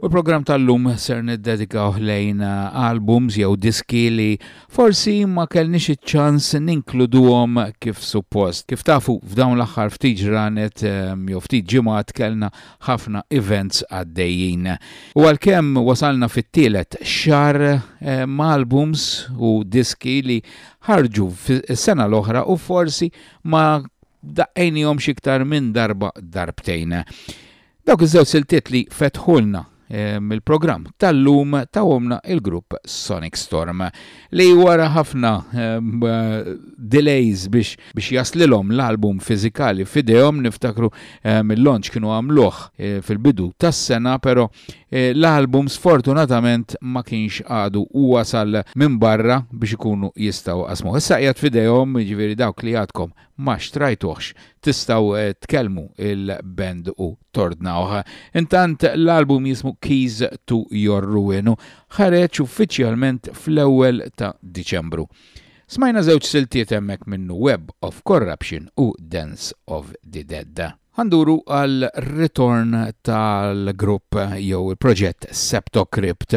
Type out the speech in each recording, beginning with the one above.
U l-programm tal-lum ser niddedikaw lejn eh, albums jew diski li forsi ma kellniex iċ-ċans ninkluduhom kif suppost. Kif tafu f'dawn l-aħħar ftit ġranet eh, jew ftit ġimgħat kellna ħafna events għaddejjin. U għalkemm wasalna fit-tielet xar eh, ma' albums u diski li ħarġu s-sena l-oħra u forsi ma daqqejnihom xiktar minn darba darbtejn. Dawk iż-żewġ siltiet li fetħulna mill-programm tal-lum tawhomna il-grupp Sonic Storm li wara ħafna delays biex biex jaslilhom l-album fiżikali f'idejhom niftakru mill-launch kienu għamluh fil-bidu tas-sena però l-album sfortunatament ma kienx għadu wasal minn barra biex ikunu jistgħu jqassmuh. Issa qiegħed f'idejhom jiġifieri dawk li għadkom ma xtrajtuhx tistgħu tkellmu il-band u tordnawh. Intant l-album jismu Keys to Your Ruin u ħareġ uffiċjalment fl-ewwel ta' Diċembru. Smajna żewġ siltiet hemmhekk minnu Web of Corruption u Dance of the Dead. Għanduru għal ritorn tal-grupp jew il-proġett Septocrypt,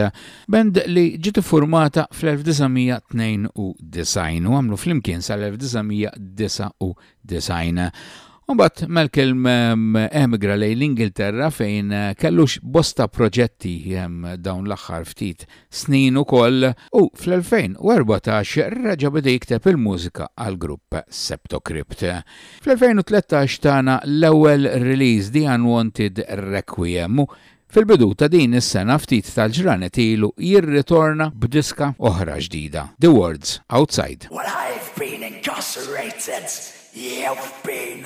band li ġiet formata fl-1992 u għamlu flimkien sal-1999. Umbat Malcolm ehm, emigra lej l-Ingilterra fejn kellux bosta proġetti ehm, dawn l-aħħar ftit snin ukoll u fl-2014 reġa' beda jikteb il-mużika għall-grupp Septocrypt. Fl-2013 tana l-ewwel release The Unwanted Requiem u fil-bidu ta' din is-sena ftit tal-ġranet ilu jirritorna b'diska oħra ġdida, The Words Outside. Well I've been incarcerated, you've been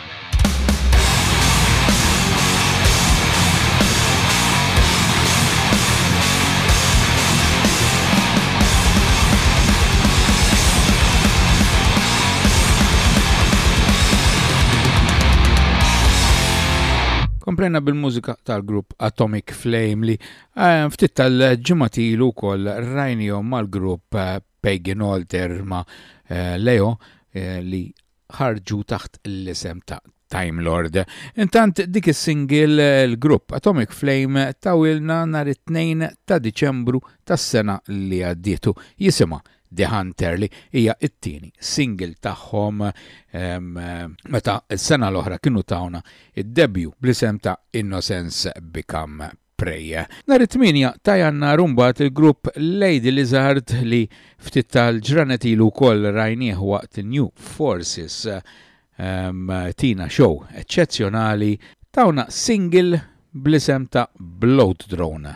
Komplejna bil-mużika tal-grupp Atomic Flame li eh, ftit tal-ġimatilu kol rajnijom mal-grupp eh, Pagan Alter ma eh, Leo li ħarġu taħt l-isem ta' Time Lord. Intant dik is-singil l-grupp Atomic Flame tawilna nhar it-tnejn ta' Diċembru tas-sena li għaddietu jisimha The Hunter li hija t-tieni single tagħhom meta s-sena l-oħra kienu tawna id-debju bl-isem ta' Innocence Become Prej. Nhar it-Tmienja ta' Jannar imbagħad il-grupp Lady Lizard li ftit tal-ġranet ilu wkoll rajnieh waqt New Forces ehm, tina show eċċezzjonali tawna single bl-isem ta' Bloat Drone.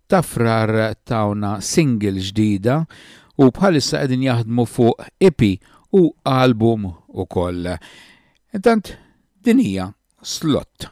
ta' Frar tawna single ġdida u bħalissa qegħdin jaħdmu fuq EP u album ukoll. Intant din hija slott.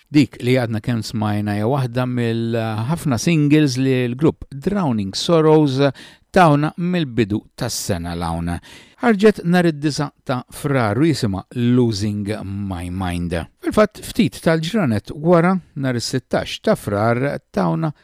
Dik li għadna kemm smajna hija waħda mill-ħafna singles li l-grupp Drowning Sorrows tawna mill-bidu tas-sena l-hawn. Ħarġet nhar id-disa' ta' Frar u jisimha Losing My Mind. Fil-fatt ftit tal-ġranet wara, nhar is-sittax ta' Frar tawna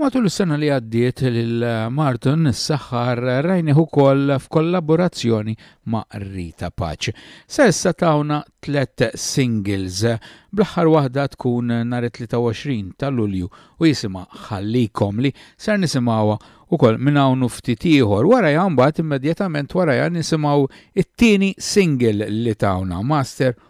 Matul is-sena li għaddiet lil Martin Saħħar rajnih ukoll f'kollaborazzjoni ma' Rita Paċ. Sa issa tawna tlet singles, bl-aħħar waħda tkun nhar it-23 ta' Lulju u jisimha Ħallikom li ser nisimgħuha ukoll minn hawn u ftit ieħor. Warajha mbagħad immedjatament warajha nisimgħu it-tieni single li tawna, Master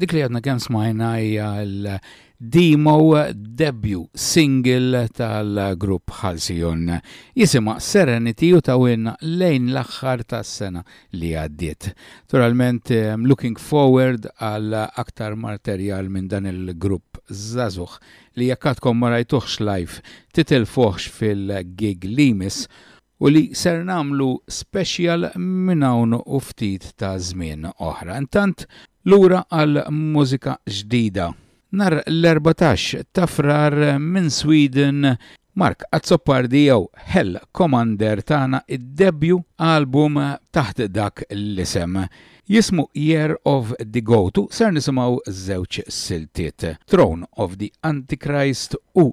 Dik li għadna kemm smajna hija l-demo debut single tal-grupp Halcyon. Jisima Serenity u tawilna lejn l-aħħar tas-sena li għaddiet. Naturalment I'm looking forward għal aktar marterjal minn dan il-grupp żagħżugħ li jekk għadkom ma rajtuhx live titilfuhx fil-gig li jmiss u li ser nagħmlu special minn hawn u ftit ta' żmien oħra. Intant lura għal mużika ġdida. Nhar l-erbatax ta' Frar minn Sweden Mark Azzopardi jew Hell Commander tana id-debju album taħt dak l-isem. Jismu Year of the Goat u ser nisimgħu żewġ siltiet, Throne of the Antichrist u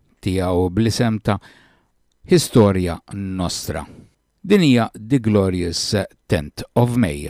tiegħu bl-isem ta' Historia Nostra. Din hija The Glorious Tenth of May.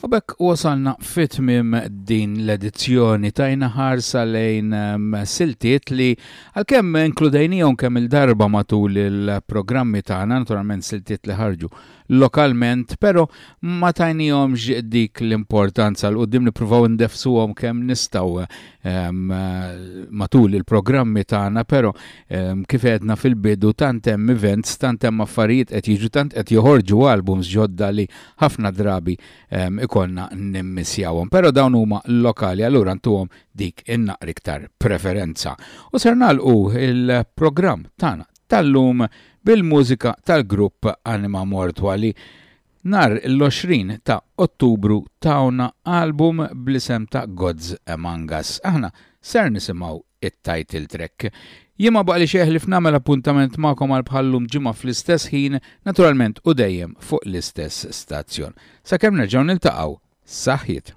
U b'hekk wasalna fi tmiem din l-edizzjoni. Tajna ħarsa lejn ehm, siltiet li għalkemm inkludejnihom kemm il-darba matul il-programmi tagħna, naturalment siltiet li ħarġu lokalment, però ma tajnihomx dik l-importanza l qudiem nippruvaw indefsuhom kemm nistgħu ehm, matul il-programmi tagħna, però ehm, kif edna fil-bidu tant hemm events, tant hemm affarijiet qed jiġu tant qed joħorġu albums ġodda li ħafna drabi ikollna nimmissjawhom. Però dawn huma lokali allura ntuhom dik in-naqri iktar preferenza. U ser nagħlqu il-programm tagħna tal-lum bil-mużika tal-grupp Anima Mortwa li nar l-20 ta' Ottubru tawna album bl-isem ta' Gods Among Us. Aħna ser nisimgħu it-title track. Jien ma baqlix għeħ li f'nagħmel appuntament magħkom għal bħal-lum ġimgħa fl-istess ħin, naturalment u dejjem fuq l-istess stazzjon. Sakemm nerġgħu niltaqgħu, saħħiet!